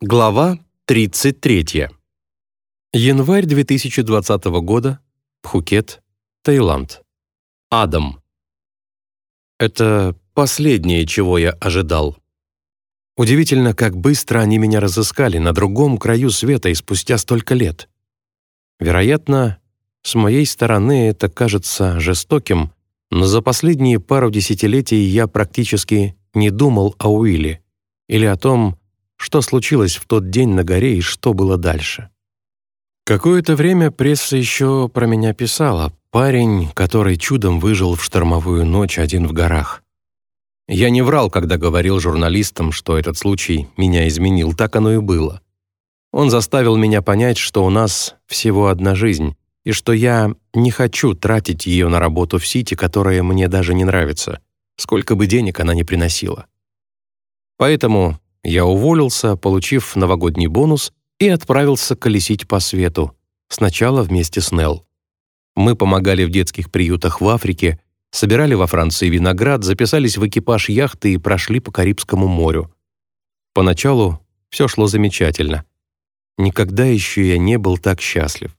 Глава 33. Январь 2020 года. Пхукет, Таиланд. Адам. Это последнее, чего я ожидал. Удивительно, как быстро они меня разыскали на другом краю света и спустя столько лет. Вероятно, с моей стороны это кажется жестоким, но за последние пару десятилетий я практически не думал о Уилле или о том, что случилось в тот день на горе и что было дальше. Какое-то время пресса еще про меня писала. Парень, который чудом выжил в штормовую ночь один в горах. Я не врал, когда говорил журналистам, что этот случай меня изменил, так оно и было. Он заставил меня понять, что у нас всего одна жизнь, и что я не хочу тратить ее на работу в Сити, которая мне даже не нравится, сколько бы денег она ни приносила. Поэтому я уволился, получив новогодний бонус, и отправился колесить по свету, сначала вместе с Нелл. Мы помогали в детских приютах в Африке, собирали во Франции виноград, записались в экипаж яхты и прошли по Карибскому морю. Поначалу все шло замечательно. Никогда еще я не был так счастлив.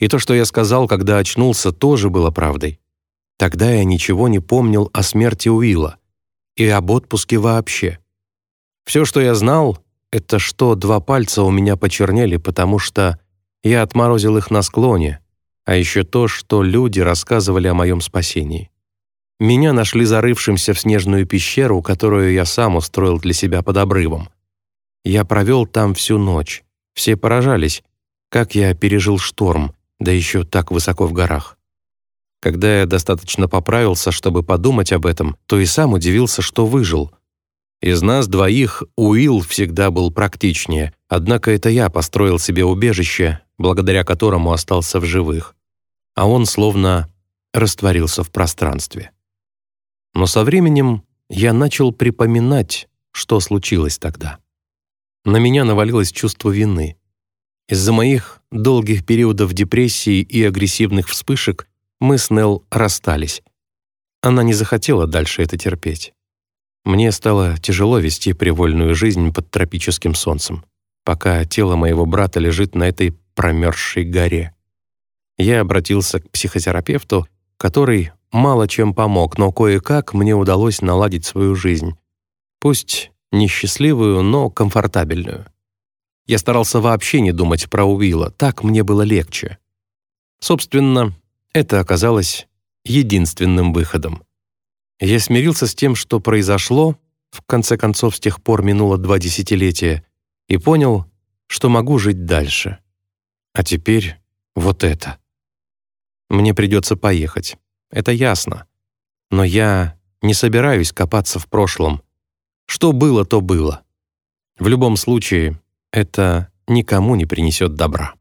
И то, что я сказал, когда очнулся, тоже было правдой. Тогда я ничего не помнил о смерти Уилла и об отпуске вообще. Все, что я знал, это что два пальца у меня почернели, потому что я отморозил их на склоне, а еще то, что люди рассказывали о моем спасении. Меня нашли зарывшимся в снежную пещеру, которую я сам устроил для себя под обрывом. Я провел там всю ночь. Все поражались, как я пережил шторм, да еще так высоко в горах. Когда я достаточно поправился, чтобы подумать об этом, то и сам удивился, что выжил — из нас двоих Уилл всегда был практичнее, однако это я построил себе убежище, благодаря которому остался в живых. А он словно растворился в пространстве. Но со временем я начал припоминать, что случилось тогда. На меня навалилось чувство вины. Из-за моих долгих периодов депрессии и агрессивных вспышек мы с Нелл расстались. Она не захотела дальше это терпеть. Мне стало тяжело вести привольную жизнь под тропическим солнцем, пока тело моего брата лежит на этой промерзшей горе. Я обратился к психотерапевту, который мало чем помог, но кое-как мне удалось наладить свою жизнь. Пусть несчастливую, но комфортабельную. Я старался вообще не думать про Уилла, так мне было легче. Собственно, это оказалось единственным выходом. Я смирился с тем, что произошло, в конце концов с тех пор минуло два десятилетия, и понял, что могу жить дальше. А теперь вот это. Мне придется поехать, это ясно. Но я не собираюсь копаться в прошлом. Что было, то было. В любом случае, это никому не принесет добра.